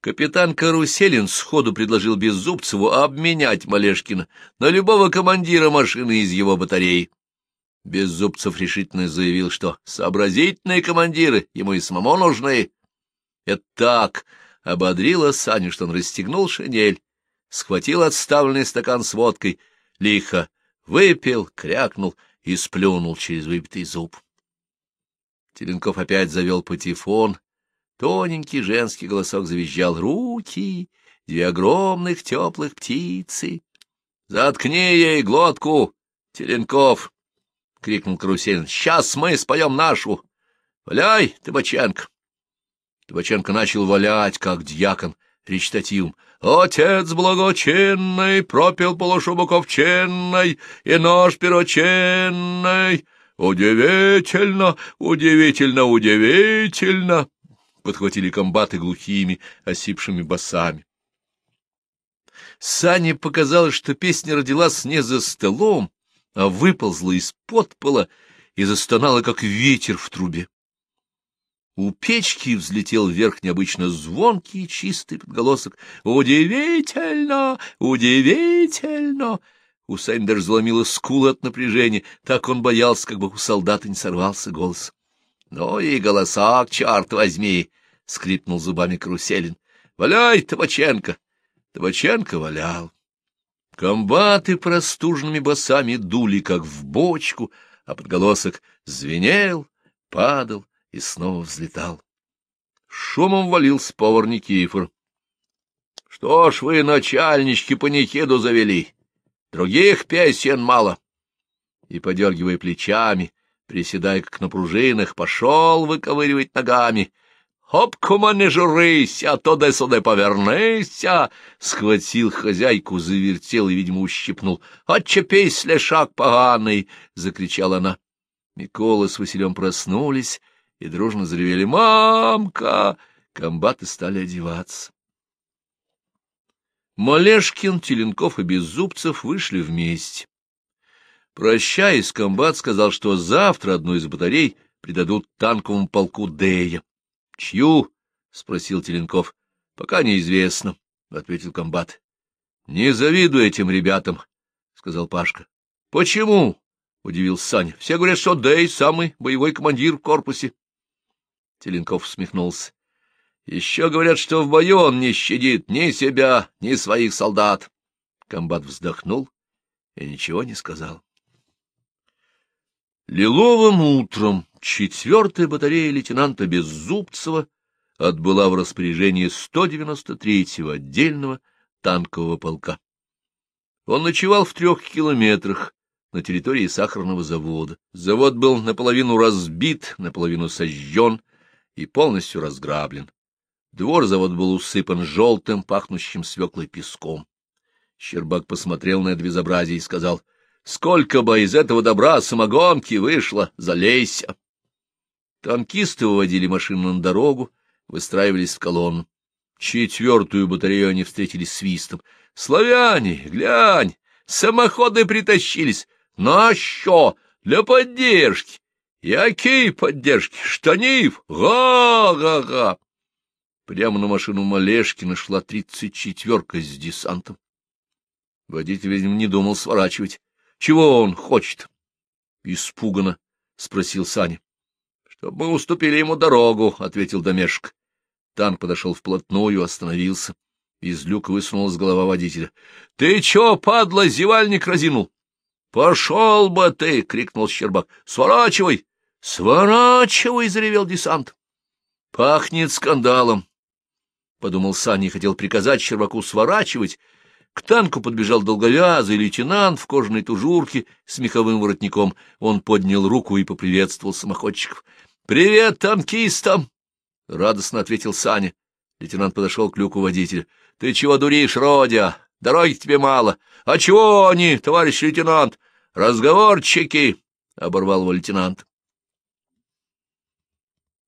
Капитан Каруселин сходу предложил Беззубцеву обменять Малешкина на любого командира машины из его батареи. Беззубцев решительно заявил, что сообразительные командиры ему и самому нужны. Это так ободрило Саню, что он расстегнул шинель, схватил отставленный стакан с водкой, лихо выпил, крякнул и сплюнул через выбитый зуб. Теленков опять завел патефон. Тоненький женский голосок завизжал «Руки! Две огромных теплых птицы!» «Заткни ей глотку, Теленков!» — крикнул Каруселин. — Сейчас мы споем нашу! Валяй, Табаченко! Табаченко начал валять, как дьякон, речитативом. Отец благочинный пропил полушубоков ченной и нож пероченный. Удивительно, удивительно, удивительно! Подхватили комбаты глухими, осипшими басами. Сане показалось, что песня родилась не за столом, а выползла из-под пола и застонала, как ветер в трубе. У печки взлетел вверх необычно звонкий и чистый подголосок. «Удивительно! Удивительно!» У Сани даже заломило скулы от напряжения, так он боялся, как бы у солдата не сорвался голос. — Ну и голосок, черт возьми! — скрипнул зубами Каруселин. — Валяй, Табаченко! Табаченко валял. Комбаты простужными басами дули, как в бочку, а подголосок звенел, падал и снова взлетал. Шумом валился повар Никифор. — Что ж вы, начальнички, панихиду завели? Других песен мало. И, подергивая плечами, приседая как на пружинах, пошел выковыривать ногами — Хоп-кума, не журися, туди-сюди повернися, схватил хозяйку, завертел и, видимо, ущипнул. Отчепись, лешак поганый! — закричала она. Микола с Василем проснулись и дружно заревели «Мамка!» Комбаты стали одеваться. Малешкин, Теленков и Беззубцев вышли вместе. Прощаясь, комбат сказал, что завтра одну из батарей придадут танковому полку Дея. — Чью? — спросил Теленков. — Пока неизвестно, — ответил комбат. — Не завидую этим ребятам, — сказал Пашка. — Почему? — удивился Саня. — Все говорят, что Дэй самый боевой командир в корпусе. Теленков усмехнулся. — Еще говорят, что в бою он не щадит ни себя, ни своих солдат. Комбат вздохнул и ничего не сказал. Лиловым утром четвертая батарея лейтенанта Беззубцева отбыла в распоряжение 193-го отдельного танкового полка. Он ночевал в трех километрах на территории сахарного завода. Завод был наполовину разбит, наполовину сожжен и полностью разграблен. Двор завода был усыпан желтым, пахнущим свеклой песком. Щербак посмотрел на это безобразие и сказал — Сколько бы из этого добра самогонки вышло, залейся! Танкисты выводили машину на дорогу, выстраивались в колонну. Четвертую батарею они встретили свистом. — Славяне, глянь, самоходы притащились. На что? Для поддержки. Якие поддержки? Штанив? Га-га-га! Прямо на машину Малешкина шла тридцать четверка с десантом. Водитель, видимо, не думал сворачивать. Чего он хочет? — испуганно спросил Саня. — Чтобы мы уступили ему дорогу, — ответил Домешек. Танк подошел вплотную, остановился. Из люка высунулась голова водителя. — Ты чё, падла, зевальник разинул? — Пошел бы ты! — крикнул Щербак. — Сворачивай! — Сворачивай! — заревел десант. — Пахнет скандалом, — подумал Саня и хотел приказать Щербаку сворачивать, к танку подбежал долговязый лейтенант в кожаной тужурке с меховым воротником. Он поднял руку и поприветствовал самоходчиков. — Привет танкистам! — радостно ответил Саня. Лейтенант подошел к люку водителя. — Ты чего дуришь, Родя? Дороги тебе мало. — А чего они, товарищ лейтенант? — Разговорчики! — оборвал его лейтенант.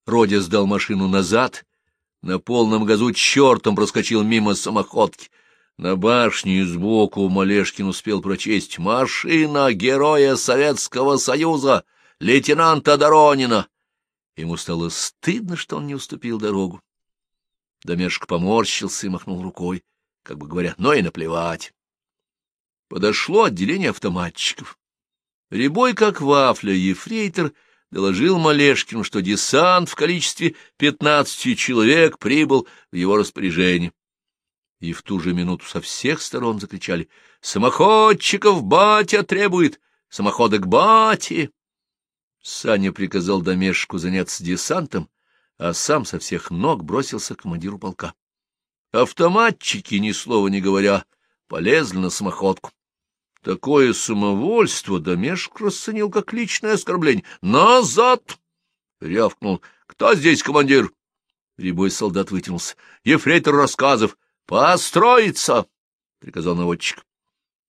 Родя сдал машину назад. На полном газу чертом проскочил мимо самоходки. На башне сбоку Малешкин успел прочесть «Машина Героя Советского Союза, лейтенанта Доронина». Ему стало стыдно, что он не уступил дорогу. Домешек поморщился и махнул рукой, как бы говоря, но и наплевать. Подошло отделение автоматчиков. Рябой, как вафля, ефрейтор доложил Малешкину, что десант в количестве пятнадцати человек прибыл в его распоряжение. И в ту же минуту со всех сторон закричали «Самоходчиков батя требует! Самоходы к бате!» Саня приказал Домешку заняться десантом, а сам со всех ног бросился к командиру полка. Автоматчики, ни слова не говоря, полезли на самоходку. Такое самовольство Домешек расценил как личное оскорбление. «Назад!» — рявкнул. «Кто здесь командир?» Рябой солдат вытянулся. «Ефрейтор рассказов. Построиться!» — приказал наводчик.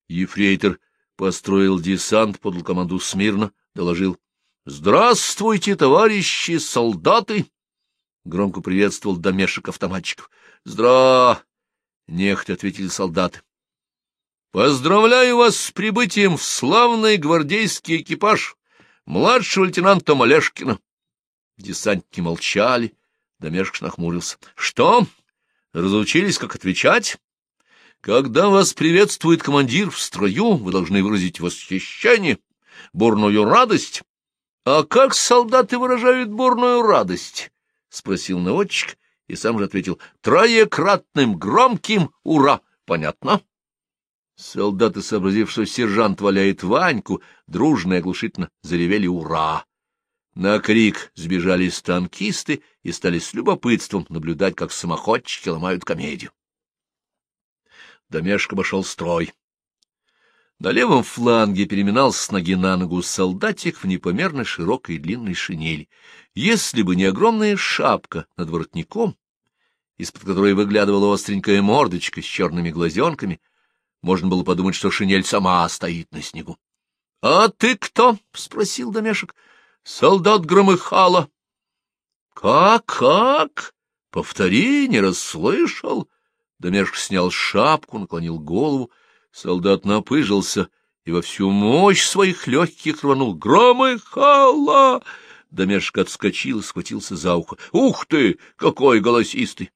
Ефрейтор построил десант, подал команду смирно, доложил. «Здравствуйте, товарищи солдаты!» Громко приветствовал домешек автоматчиков. «Здра!» — нехотя ответили солдаты. «Поздравляю вас с прибытием в славный гвардейский экипаж младшего лейтенанта Малешкина!» Десантники молчали, домешек нахмурился. «Что? Разучились, как отвечать?» Когда вас приветствует командир в строю, вы должны выразить восхищение, бурную радость. А как солдаты выражают бурную радость? — спросил наводчик и сам же ответил. — Троекратным громким «Ура!» Понятно? Солдаты, сообразив, что сержант валяет Ваньку, дружно и оглушительно заревели «Ура!». На крик сбежали станкисты и стали с любопытством наблюдать, как самоходчики ломают комедию. Домешек обошел строй. На левом фланге переминался с ноги на ногу солдатик в непомерно широкой и длинной шинели. Если бы не огромная шапка над воротником, из-под которой выглядывала остренькая мордочка с черными глазенками, можно было подумать, что шинель сама стоит на снегу. — А ты кто? — спросил Домешек. — Солдат Громыхала. — Как, как? Повтори, не расслышал. Домешек снял шапку, наклонил голову. Солдат напыжился и во всю мощь своих легких рванул. «Громыхало!» Домешек отскочил и схватился за ухо. «Ух ты, какой голосистый!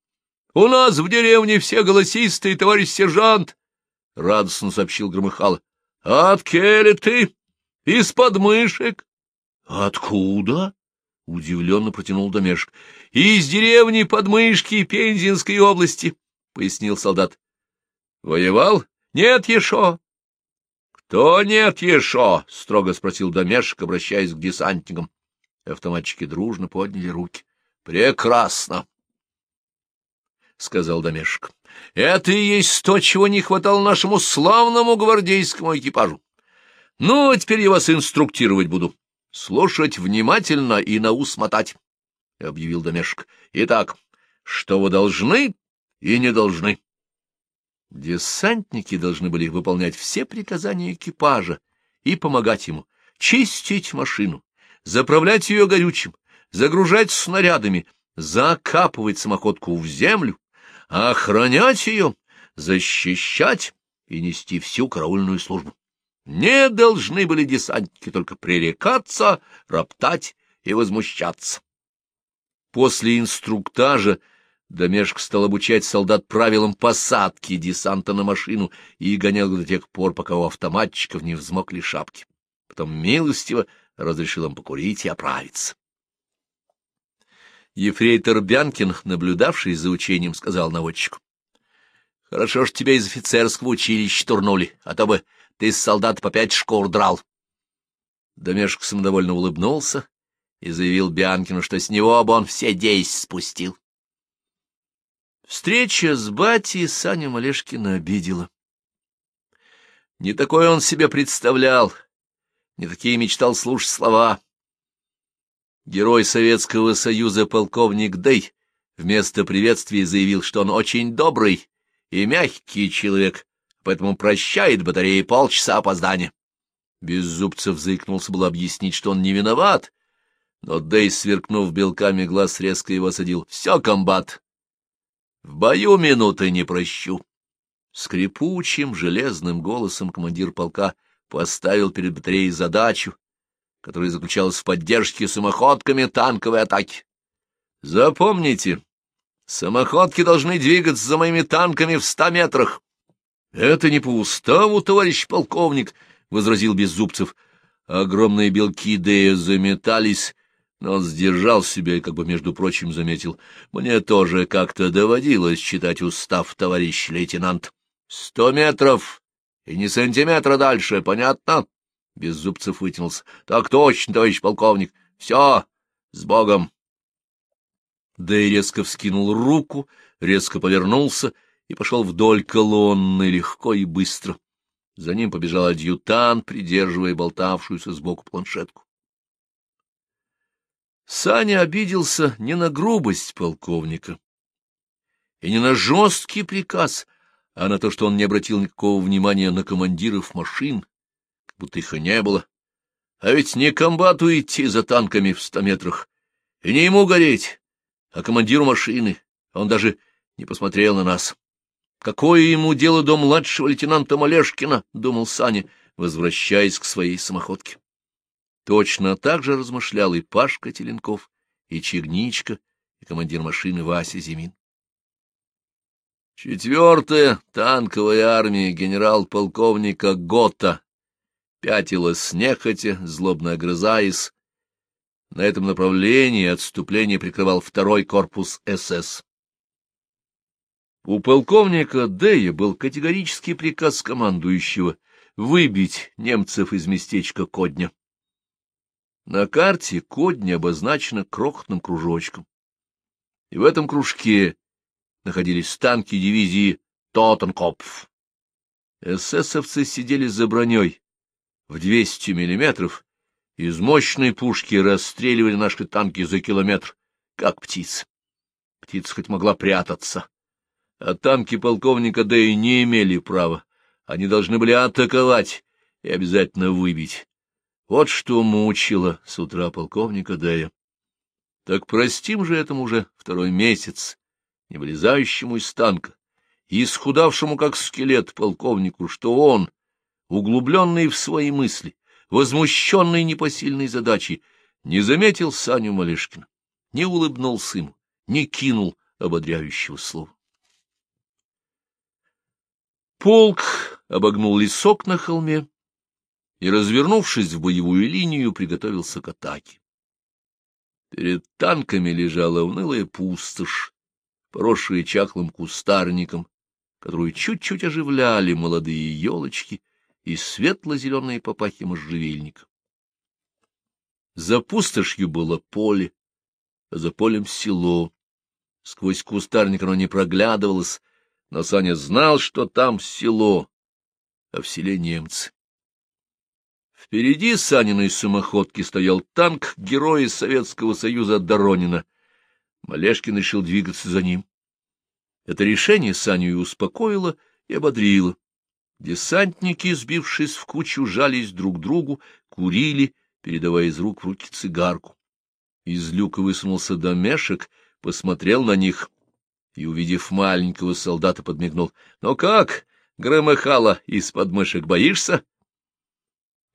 У нас в деревне все голосистые, товарищ сержант!» — радостно сообщил Громыхало. «От келли ты? Из подмышек?» «Откуда?» — удивленно протянул Домешек. «Из деревни Подмышки Пензенской области». — пояснил солдат. — Воевал? Нет еще. — Кто нет еще? — строго спросил Домешек, обращаясь к десантникам. Автоматчики дружно подняли руки. — Прекрасно! — сказал Домешек. — Это и есть то, чего не хватало нашему славному гвардейскому экипажу. Ну, а теперь я вас инструктировать буду. Слушать внимательно и на ус мотать, — объявил Домешек. — Итак, что вы должны, и не должны. Десантники должны были выполнять все приказания экипажа и помогать ему чистить машину, заправлять ее горючим, загружать снарядами, закапывать самоходку в землю, охранять ее, защищать и нести всю караульную службу. Не должны были десантники только пререкаться, роптать и возмущаться. После инструктажа Домешк стал обучать солдат правилам посадки десанта на машину и гонял до тех пор, пока у автоматчиков не взмокли шапки. Потом милостиво разрешил им покурить и оправиться. Ефрейтор Бянкин, наблюдавший за учением, сказал наводчику. — Хорошо, что тебя из офицерского училища турнули, а то бы ты из солдат по пять шкур драл. Домешек самодовольно улыбнулся и заявил Бянкину, что с него бы он все десять спустил. Встреча с батей Саню Малешкина обидела. Не такое он себе представлял, не такие мечтал слушать слова. Герой Советского Союза полковник Дэй вместо приветствия заявил, что он очень добрый и мягкий человек, поэтому прощает батареи полчаса опоздания. Беззубцев заикнулся было объяснить, что он не виноват, но Дэй, сверкнув белками глаз, резко его осадил. — Все, комбат, в бою минуты не прощу. Скрипучим железным голосом командир полка поставил перед батареей задачу, которая заключалась в поддержке самоходками танковой атаки. Запомните, Самоходки должны двигаться за моими танками в ста метрах. — Это не по уставу, товарищ полковник, — возразил Беззубцев. Огромные белки Дея заметались, но он сдержал себя и, как бы, между прочим, заметил. Мне тоже как-то доводилось читать устав, товарищ лейтенант. Сто метров и не сантиметра дальше, понятно? Беззубцев вытянулся. — Так точно, товарищ полковник. Все, с Богом. Дэй резко вскинул руку, резко повернулся и пошел вдоль колонны легко и быстро. За ним побежал адъютант, придерживая болтавшуюся сбоку планшетку. Саня обиделся не на грубость полковника и не на жесткий приказ, а на то, что он не обратил никакого внимания на командиров машин, как будто их и не было. А ведь не комбату идти за танками в ста метрах, и не ему гореть, а командиру машины. Он даже не посмотрел на нас. Какое ему дело до младшего лейтенанта Малешкина, — думал Саня, возвращаясь к своей самоходке. Точно так же размышлял и Пашка Теленков, и Чегничка, и командир машины Вася Зимин. Четвертая танковая армия генерал-полковника Гота пятилась нехотя, злобно огрызаясь. На этом направлении отступление прикрывал второй корпус СС. У полковника Дэя был категорический приказ командующего выбить немцев из местечка Кодня. На карте Кодня обозначена крохотным кружочком. И в этом кружке находились танки дивизии Тоттенкопф. Эсэсовцы сидели за броней в 200 миллиметров, из мощной пушки расстреливали наши танки за километр, как птиц. Птица хоть могла прятаться а танки полковника Дэя не имели права. Они должны были атаковать и обязательно выбить. Вот что мучило с утра полковника Дэя. Так простим же этому уже второй месяц, не вылезающему из танка, и исхудавшему как скелет полковнику, что он, углубленный в свои мысли, возмущенный непосильной задачей, не заметил Саню Малешкина, не улыбнулся ему, не кинул ободряющего слова. Полк обогнул лесок на холме и, развернувшись в боевую линию, приготовился к атаке. Перед танками лежала унылая пустошь, поросшая чахлым кустарником, которую чуть-чуть оживляли молодые елочки и светло-зеленые попахи можжевельника. За пустошью было поле, а за полем село. Сквозь кустарник оно не проглядывалось, но Саня знал, что там село, а в селе немцы. Впереди Саниной самоходки стоял танк героя Советского Союза Доронина. Малешкин решил двигаться за ним. Это решение Саню и успокоило, и ободрило. Десантники, сбившись в кучу, жались друг к другу, курили, передавая из рук в руки цигарку. Из люка высунулся домешек, посмотрел на них и, увидев маленького солдата, подмигнул. — Ну как, Громыхало, из подмышек боишься?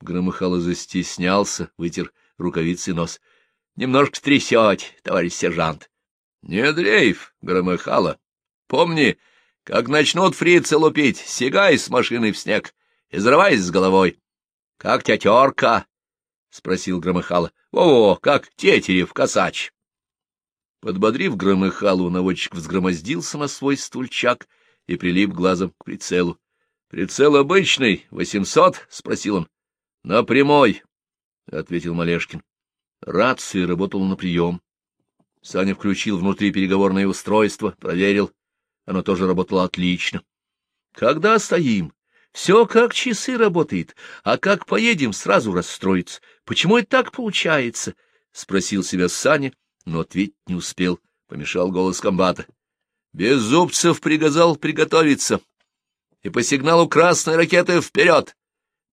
Громыхало застеснялся, вытер рукавицы нос. — Немножко трясет, товарищ сержант. — Не дрейф, Громыхало. Помни, как начнут фрицы лупить, сигай с машиной в снег и взрывайся с головой. — Как тетерка? — спросил Громыхало. — Во-во, как тетерев косач. Подбодрив громыхалу, наводчик взгромоздился на свой стульчак и прилип глазом к прицелу. — Прицел обычный, восемьсот? — спросил он. — На прямой, — ответил Малешкин. Рация работала на прием. Саня включил внутри переговорное устройство, проверил. Оно тоже работало отлично. — Когда стоим? Все как часы работает, а как поедем, сразу расстроится. Почему это так получается? — спросил себя Саня но ответить не успел, помешал голос комбата. Беззубцев приказал приготовиться. И по сигналу красной ракеты вперед.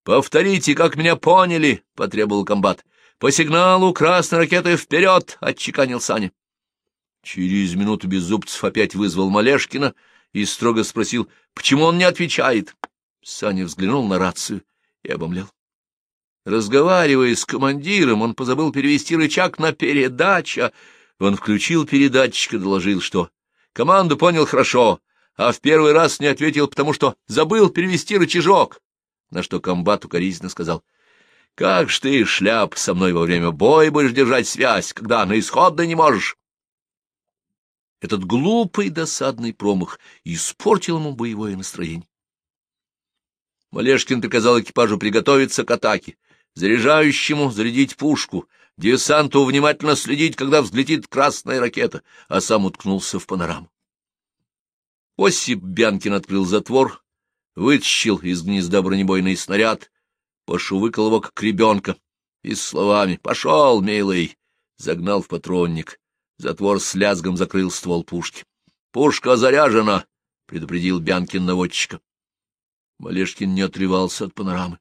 Повторите, как меня поняли, — потребовал комбат. По сигналу красной ракеты вперед, — отчеканил Саня. Через минуту Беззубцев опять вызвал Малешкина и строго спросил, почему он не отвечает. Саня взглянул на рацию и обомлел. Разговаривая с командиром, он позабыл перевести рычаг на передача. Он включил передатчик и доложил, что Команду понял хорошо, а в первый раз не ответил, потому что забыл перевести рычажок. На что комбат укоризненно сказал, — Как ж ты, шляп, со мной во время боя будешь держать связь, когда на исходной не можешь? Этот глупый досадный промах испортил ему боевое настроение. Малешкин приказал экипажу приготовиться к атаке, заряжающему зарядить пушку, десанту внимательно следить, когда взлетит красная ракета, а сам уткнулся в панораму. Осип Бянкин открыл затвор, вытащил из гнезда бронебойный снаряд, пошувыкал его, как ребенка, и с словами «Пошел, милый!» загнал в патронник. Затвор с лязгом закрыл ствол пушки. «Пушка заряжена!» — предупредил Бянкин наводчика. Малешкин не отрывался от панорамы.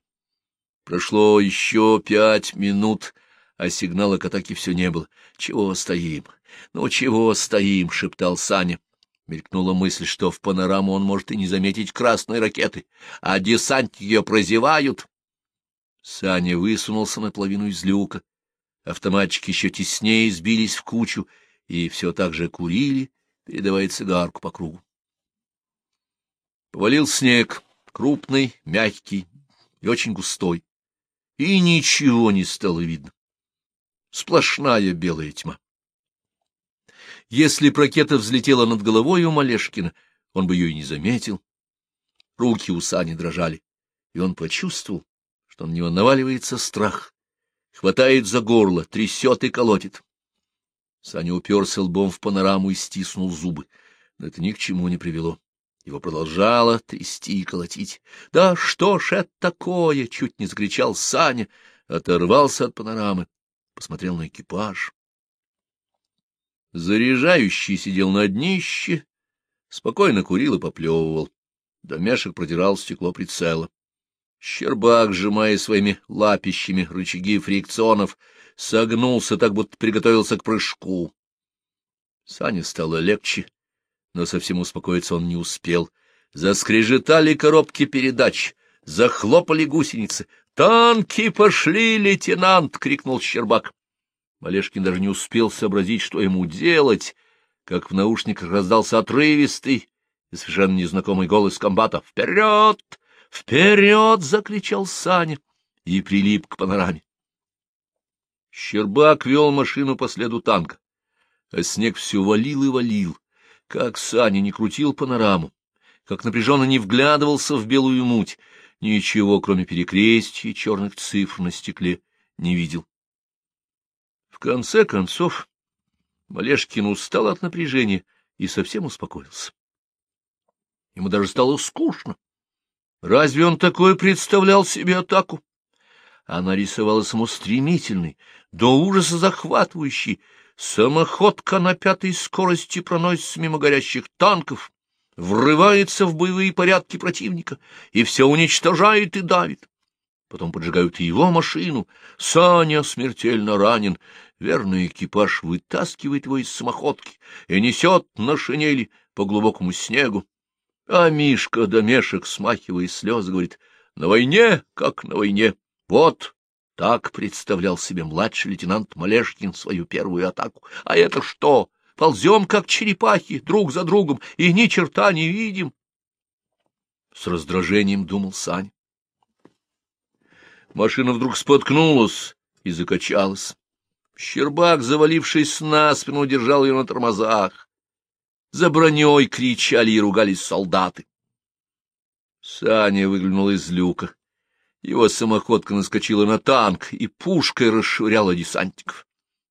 Прошло еще пять минут, а сигнала к атаке все не было. «Чего стоим? Ну, чего стоим?» — шептал Саня. Мелькнула мысль, что в панораму он может и не заметить красной ракеты, а десантники ее прозевают. Саня высунулся наполовину из люка. Автоматчики еще теснее сбились в кучу и все так же курили, передавая цигарку по кругу. Повалил снег, крупный, мягкий и очень густой, и ничего не стало видно. Сплошная белая тьма. Если б ракета взлетела над головой у Малешкина, он бы ее и не заметил. Руки у Сани дрожали, и он почувствовал, что на него наваливается страх, хватает за горло, трясет и колотит. Саня уперся лбом в панораму и стиснул зубы, но это ни к чему не привело. Его продолжало трясти и колотить. — Да что ж это такое? — чуть не закричал Саня, оторвался от панорамы, посмотрел на экипаж. Заряжающий сидел на днище, спокойно курил и поплевывал. Домешек протирал стекло прицела. Щербак, сжимая своими лапищами рычаги фрикционов, согнулся так, будто приготовился к прыжку. Сане стало легче, но совсем успокоиться он не успел. Заскрежетали коробки передач, захлопали гусеницы. «Танки пошли, лейтенант!» — крикнул Щербак. Малешкин даже не успел сообразить, что ему делать, как в наушниках раздался отрывистый и совершенно незнакомый голос комбата. «Вперед! Вперед!» — закричал Саня и прилип к панораме. Щербак вел машину по следу танка, а снег все валил и валил. Как Саня не крутил панораму, как напряженно не вглядывался в белую муть, ничего, кроме перекрестий и черных цифр на стекле, не видел. В конце концов, Малешкин устал от напряжения и совсем успокоился. Ему даже стало скучно. Разве он такое представлял себе атаку? Она рисовалась ему стремительной, до ужаса захватывающей. Самоходка на пятой скорости проносится мимо горящих танков, врывается в боевые порядки противника и все уничтожает и давит. Потом поджигают его машину. Саня смертельно ранен, Верный экипаж вытаскивает его из самоходки и несет на шинели по глубокому снегу. А Мишка Домешек, смахивая слезы, говорит, на войне, как на войне. Вот так представлял себе младший лейтенант Малешкин свою первую атаку. А это что? Ползем, как черепахи, друг за другом, и ни черта не видим. С раздражением думал Сань. Машина вдруг споткнулась и закачалась. Щербак, завалившись на спину, держал ее на тормозах. За броней кричали и ругались солдаты. Саня выглянул из люка. Его самоходка наскочила на танк и пушкой расшвыряла десантников.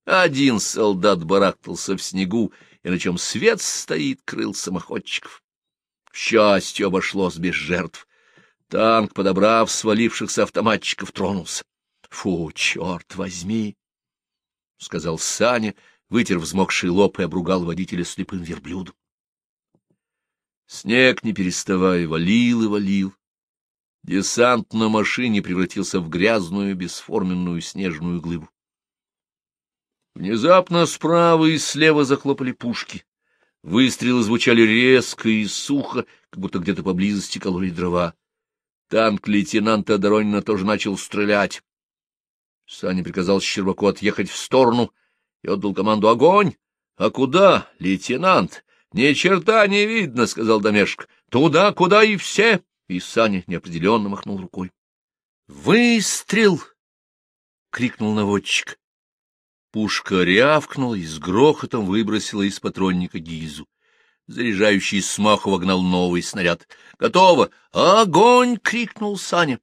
Один солдат барахтался в снегу, и на чем свет стоит, крыл самоходчиков. К счастью, обошлось без жертв. Танк, подобрав свалившихся автоматчиков, тронулся. Фу, черт возьми! — сказал Саня, вытер взмокший лоб и обругал водителя слепым верблюдом. Снег, не переставая, валил и валил. Десант на машине превратился в грязную, бесформенную снежную глыбу. Внезапно справа и слева захлопали пушки. Выстрелы звучали резко и сухо, как будто где-то поблизости кололи дрова. Танк лейтенанта Доронина тоже начал стрелять. Саня приказал Щербаку отъехать в сторону и отдал команду «Огонь!» «А куда, лейтенант? — Ни черта не видно, — сказал Домешек. — Туда, куда и все. И Саня неопределенно махнул рукой. — Выстрел! — крикнул наводчик. Пушка рявкнула и с грохотом выбросила из патронника гильзу. Заряжающий смаху вогнал новый снаряд. «Готово! Огонь!» — крикнул Саня.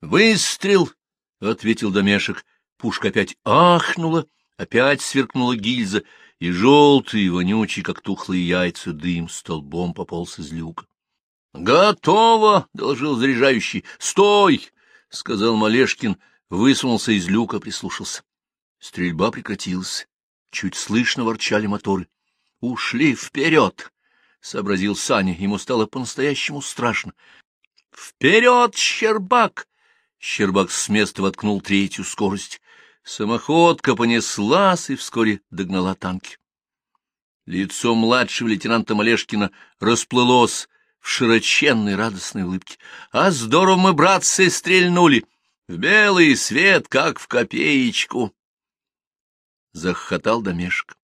«Выстрел!» — ответил Домешек. Пушка опять ахнула, опять сверкнула гильза, и желтый, вонючий, как тухлые яйца, дым столбом пополз из люка. «Готово!» — доложил заряжающий. «Стой!» — сказал Малешкин, высунулся из люка, прислушался. Стрельба прекратилась. Чуть слышно ворчали моторы. «Ушли вперед!» — сообразил Саня. Ему стало по-настоящему страшно. «Вперед, Щербак!» Щербак с места воткнул третью скорость. Самоходка понеслась и вскоре догнала танки. Лицо младшего лейтенанта Малешкина расплылось в широченной радостной улыбке. — А здорово мы, братцы, стрельнули! В белый свет, как в копеечку! Захохотал домешек.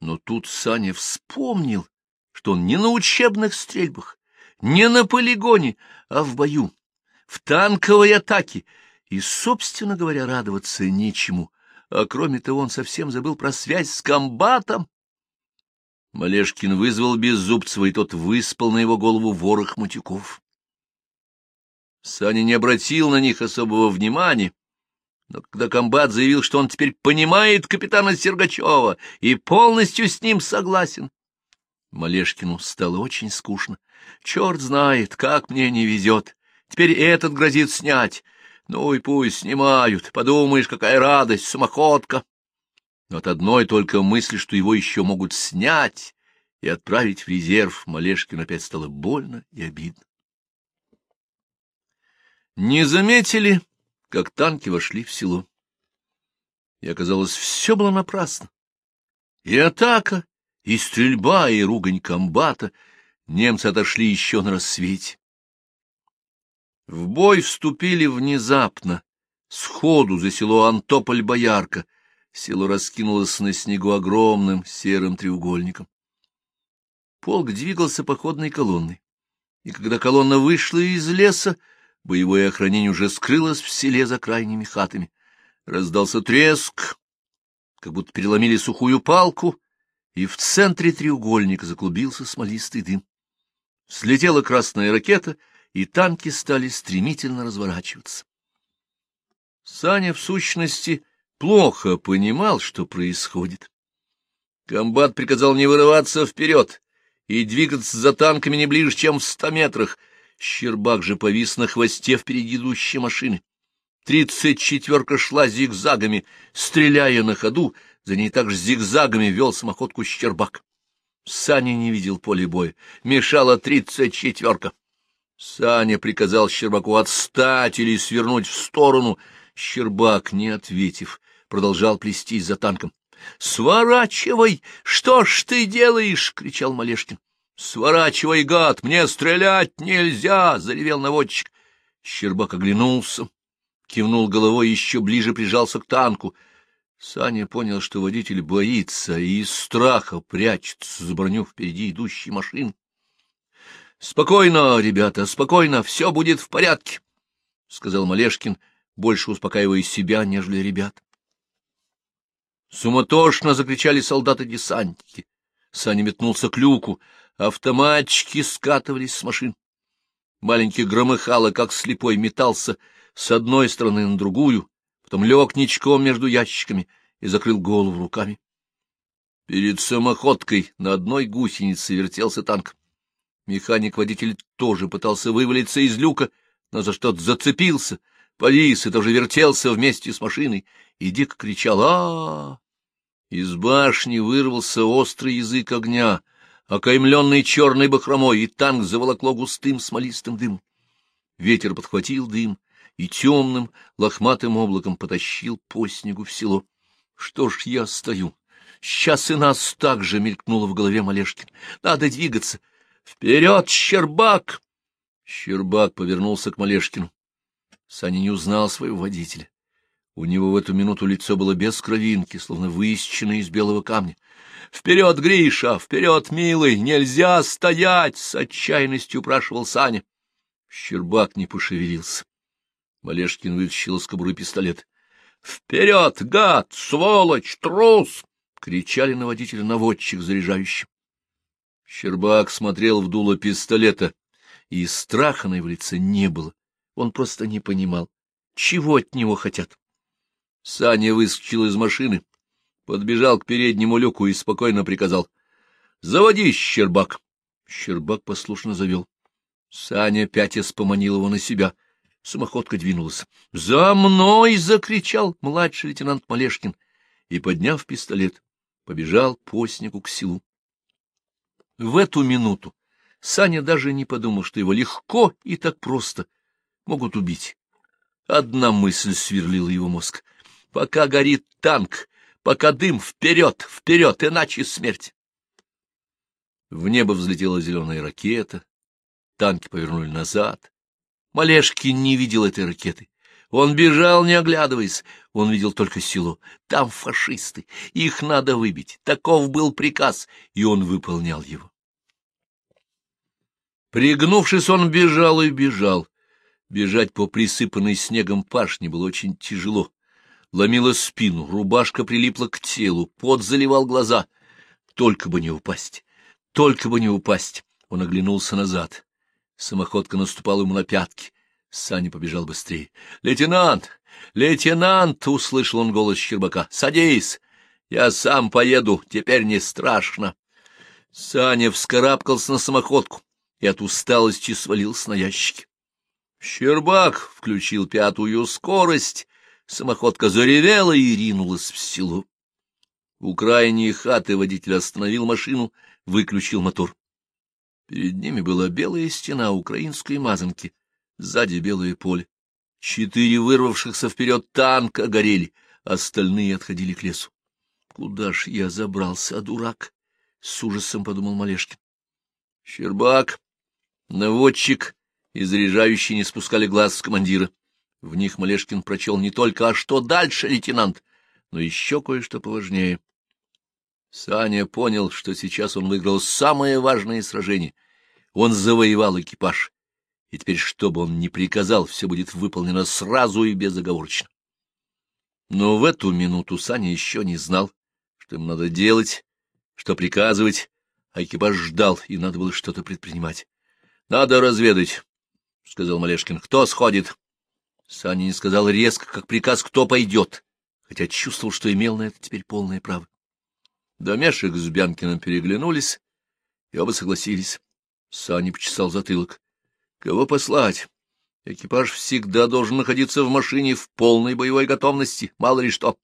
Но тут Саня вспомнил, что он не на учебных стрельбах, не на полигоне, а в бою, в танковой атаке, и, собственно говоря, радоваться нечему, а кроме того он совсем забыл про связь с комбатом. Малешкин вызвал Беззубцева, и тот выспал на его голову ворох мутюков. Саня не обратил на них особого внимания, но когда комбат заявил, что он теперь понимает капитана Сергачева и полностью с ним согласен, Малешкину стало очень скучно. Черт знает, как мне не везет. Теперь этот грозит снять. Ну и пусть снимают. Подумаешь, какая радость, самоходка. Но от одной только мысли, что его еще могут снять и отправить в резерв, Малешкину опять стало больно и обидно. Не заметили, как танки вошли в село. И оказалось, все было напрасно. И атака, и стрельба, и ругань комбата. Немцы отошли еще на рассвете. В бой вступили внезапно, сходу за село Антополь-Боярка. Село раскинулось на снегу огромным серым треугольником. Полк двигался походной колонной, и когда колонна вышла из леса, боевое охранение уже скрылось в селе за крайними хатами. Раздался треск, как будто переломили сухую палку, и в центре треугольника заклубился смолистый дым. Слетела красная ракета, и танки стали стремительно разворачиваться. Саня, в сущности, плохо понимал, что происходит. Комбат приказал не вырываться вперед и двигаться за танками не ближе, чем в ста метрах. Щербак же повис на хвосте впереди идущей машины. Тридцать четверка шла зигзагами, стреляя на ходу, за ней также зигзагами вел самоходку Щербак. Саня не видел поля боя. Мешала тридцать четверка. Саня приказал Щербаку отстать или свернуть в сторону. Щербак, не ответив, продолжал плестись за танком. — Сворачивай! Что ж ты делаешь? — кричал Малешкин. — Сворачивай, гад! Мне стрелять нельзя! — заревел наводчик. Щербак оглянулся, кивнул головой и еще ближе прижался к танку. Саня понял, что водитель боится и из страха прячется за броню впереди идущей машины. — Спокойно, ребята, спокойно, все будет в порядке, — сказал Малешкин, больше успокаивая себя, нежели ребят. Суматошно закричали солдаты-десантники. Саня метнулся к люку, автоматчики скатывались с машин. Маленький громыхало, как слепой, метался с одной стороны на другую, потом лег ничком между ящиками и закрыл голову руками. Перед самоходкой на одной гусенице вертелся танк. Механик-водитель тоже пытался вывалиться из люка, но за что-то зацепился, повис и тоже вертелся вместе с машиной и дико кричал а, -а, -а Из башни вырвался острый язык огня, окаймленный черной бахромой, и танк заволокло густым смолистым дымом. Ветер подхватил дым, и темным лохматым облаком потащил по снегу в село. Что ж я стою? Сейчас и нас так же мелькнуло в голове Малешкин. Надо двигаться. Вперед, Щербак! Щербак повернулся к Малешкину. Саня не узнал своего водителя. У него в эту минуту лицо было без кровинки, словно высеченное из белого камня. «Вперед, Гриша! Вперед, милый! Нельзя стоять!» — с отчаянностью упрашивал Саня. Щербак не пошевелился. Малешкин вытащил из кобуры пистолет. «Вперед, гад! Сволочь! Трус!» — кричали на водителя наводчик заряжающий. Щербак смотрел в дуло пистолета, и страха на его лице не было. Он просто не понимал, чего от него хотят. Саня выскочил из машины, подбежал к переднему люку и спокойно приказал. — Заводись, Щербак! Щербак послушно завел. Саня пятясь поманил его на себя. Самоходка двинулась. «За мной!» — закричал младший лейтенант Малешкин и, подняв пистолет, побежал по снегу к селу. В эту минуту Саня даже не подумал, что его легко и так просто могут убить. Одна мысль сверлила его мозг. Пока горит танк, пока дым, вперед, вперед, иначе смерть. В небо взлетела зеленая ракета, танки повернули назад. Малешкин не видел этой ракеты. Он бежал, не оглядываясь. Он видел только село. Там фашисты. Их надо выбить. Таков был приказ, и он выполнял его. Пригнувшись, он бежал и бежал. Бежать по присыпанной снегом пашне было очень тяжело. Ломила спину, рубашка прилипла к телу, пот заливал глаза. Только бы не упасть, только бы не упасть. Он оглянулся назад. Самоходка наступала ему на пятки. Саня побежал быстрее. — Лейтенант! Лейтенант! — услышал он голос Щербака. — Садись! Я сам поеду, теперь не страшно. Саня вскарабкался на самоходку и от усталости свалился на ящики. Щербак включил пятую скорость, самоходка заревела и ринулась в село. У крайней хаты водитель остановил машину, выключил мотор. Перед ними была белая стена украинской мазанки, сзади белое поле. Четыре вырвавшихся вперед танка горели, остальные отходили к лесу. Куда ж я забрался, дурак? — с ужасом подумал Малешкин. Щербак, наводчик и заряжающий не спускали глаз с командира. В них Малешкин прочел не только «А что дальше, лейтенант?», но еще кое-что поважнее. Саня понял, что сейчас он выиграл самое важное сражение. Он завоевал экипаж, и теперь, что бы он ни приказал, все будет выполнено сразу и безоговорочно. Но в эту минуту Саня еще не знал, что ему надо делать, что приказывать, а экипаж ждал, и надо было что-то предпринимать. — Надо разведать, — сказал Малешкин. — Кто сходит? Саня не сказал резко, как приказ, кто пойдет, хотя чувствовал, что имел на это теперь полное право. Домешек с Бянкиным переглянулись, и оба согласились. Саня почесал затылок. — Кого послать? Экипаж всегда должен находиться в машине в полной боевой готовности, мало ли что.